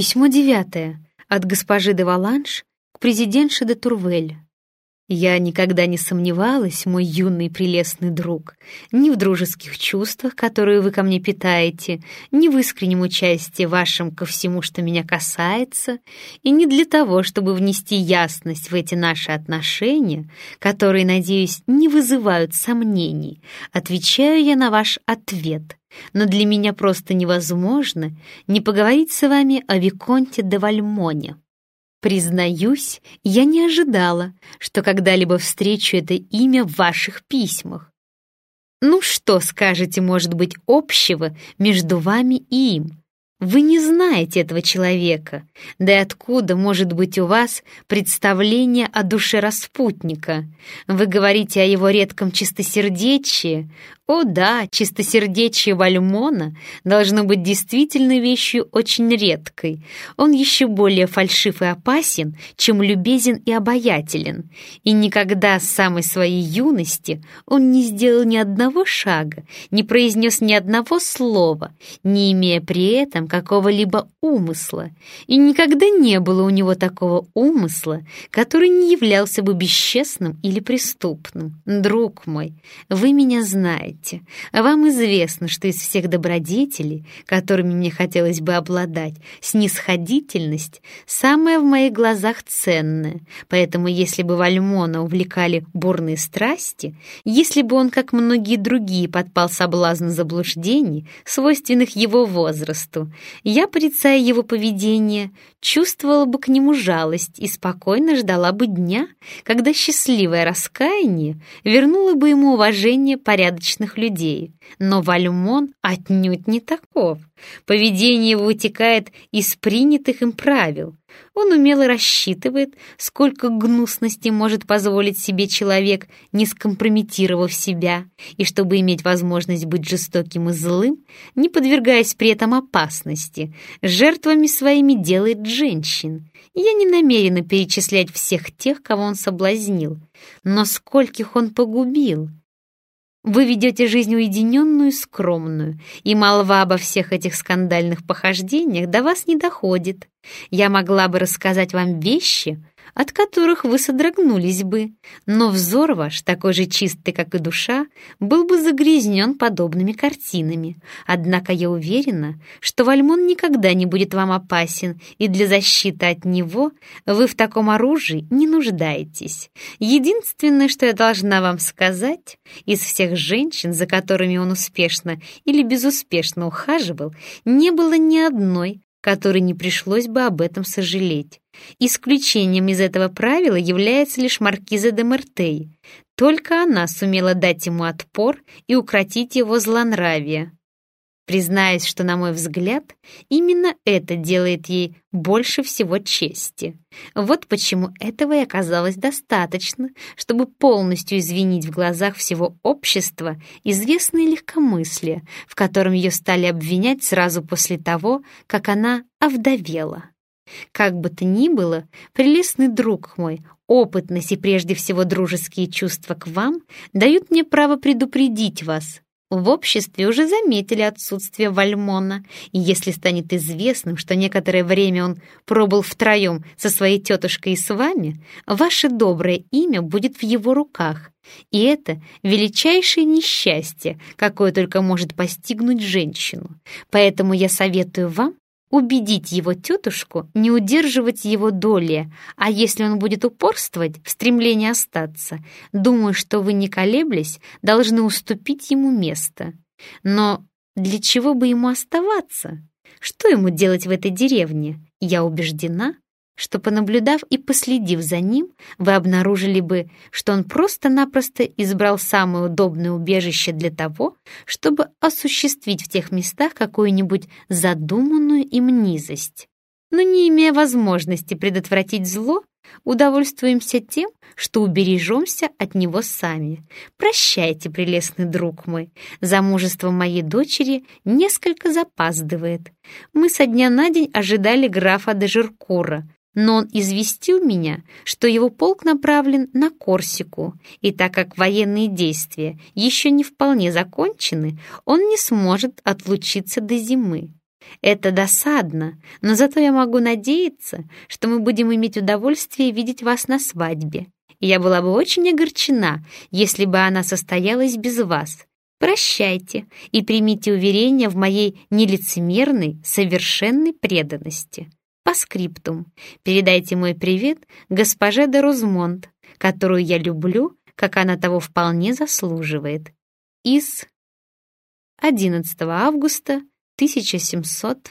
Письмо девятое от госпожи де Валанш к президентше де Турвель. Я никогда не сомневалась, мой юный прелестный друг, ни в дружеских чувствах, которые вы ко мне питаете, ни в искреннем участии вашем ко всему, что меня касается, и не для того, чтобы внести ясность в эти наши отношения, которые, надеюсь, не вызывают сомнений, отвечаю я на ваш ответ. Но для меня просто невозможно не поговорить с вами о Виконте де Вальмоне. Признаюсь, я не ожидала, что когда-либо встречу это имя в ваших письмах. Ну что, скажете, может быть, общего между вами и им? Вы не знаете этого человека, да и откуда может быть у вас представление о душе распутника? Вы говорите о его редком чистосердечии, о да, чистосердечие Вальмона должно быть действительно вещью очень редкой. Он еще более фальшив и опасен, чем любезен и обаятелен. И никогда с самой своей юности он не сделал ни одного шага, не произнес ни одного слова, не имея при этом какого-либо умысла. И никогда не было у него такого умысла, который не являлся бы бесчестным или преступным. Друг мой, вы меня знаете вам известно, что из всех добродетелей, которыми мне хотелось бы обладать, снисходительность — самая в моих глазах ценная. Поэтому если бы Вальмона увлекали бурные страсти, если бы он, как многие другие, подпал соблазну заблуждений, свойственных его возрасту, я, порицая его поведение, чувствовала бы к нему жалость и спокойно ждала бы дня, когда счастливое раскаяние вернуло бы ему уважение порядочных людей, но Вальмон отнюдь не таков. Поведение его вытекает из принятых им правил. Он умело рассчитывает, сколько гнусности может позволить себе человек, не скомпрометировав себя, и чтобы иметь возможность быть жестоким и злым, не подвергаясь при этом опасности, жертвами своими делает женщин. Я не намерена перечислять всех тех, кого он соблазнил, но скольких он погубил — вы ведете жизнь уединенную скромную, и молва обо всех этих скандальных похождениях до вас не доходит. Я могла бы рассказать вам вещи, от которых вы содрогнулись бы, но взор ваш, такой же чистый, как и душа, был бы загрязнен подобными картинами. Однако я уверена, что Вальмон никогда не будет вам опасен, и для защиты от него вы в таком оружии не нуждаетесь. Единственное, что я должна вам сказать, из всех женщин, за которыми он успешно или безуспешно ухаживал, не было ни одной, которой не пришлось бы об этом сожалеть. Исключением из этого правила является лишь маркиза де Мертей. Только она сумела дать ему отпор и укротить его злонравие. Признаюсь, что, на мой взгляд, именно это делает ей больше всего чести. Вот почему этого и оказалось достаточно, чтобы полностью извинить в глазах всего общества известное легкомыслие, в котором ее стали обвинять сразу после того, как она овдовела. Как бы то ни было, прелестный друг мой, опытность и прежде всего дружеские чувства к вам дают мне право предупредить вас, в обществе уже заметили отсутствие Вальмона, и если станет известным, что некоторое время он пробыл втроем со своей тетушкой и с вами, ваше доброе имя будет в его руках. И это величайшее несчастье, какое только может постигнуть женщину. Поэтому я советую вам убедить его тетушку не удерживать его доли, а если он будет упорствовать в стремлении остаться, думаю, что вы, не колеблясь, должны уступить ему место. Но для чего бы ему оставаться? Что ему делать в этой деревне? Я убеждена, что, понаблюдав и последив за ним, вы обнаружили бы, что он просто-напросто избрал самое удобное убежище для того, чтобы осуществить в тех местах какую-нибудь задуманную им низость. Но не имея возможности предотвратить зло, удовольствуемся тем, что убережемся от него сами. Прощайте, прелестный друг мой, замужество моей дочери несколько запаздывает. Мы со дня на день ожидали графа де Жиркура, но он известил меня, что его полк направлен на Корсику, и так как военные действия еще не вполне закончены, он не сможет отлучиться до зимы. Это досадно, но зато я могу надеяться, что мы будем иметь удовольствие видеть вас на свадьбе. Я была бы очень огорчена, если бы она состоялась без вас. Прощайте и примите уверение в моей нелицемерной, совершенной преданности. По скриптум. Передайте мой привет госпоже де Розмонт, которую я люблю, как она того вполне заслуживает. Из 11 августа 1700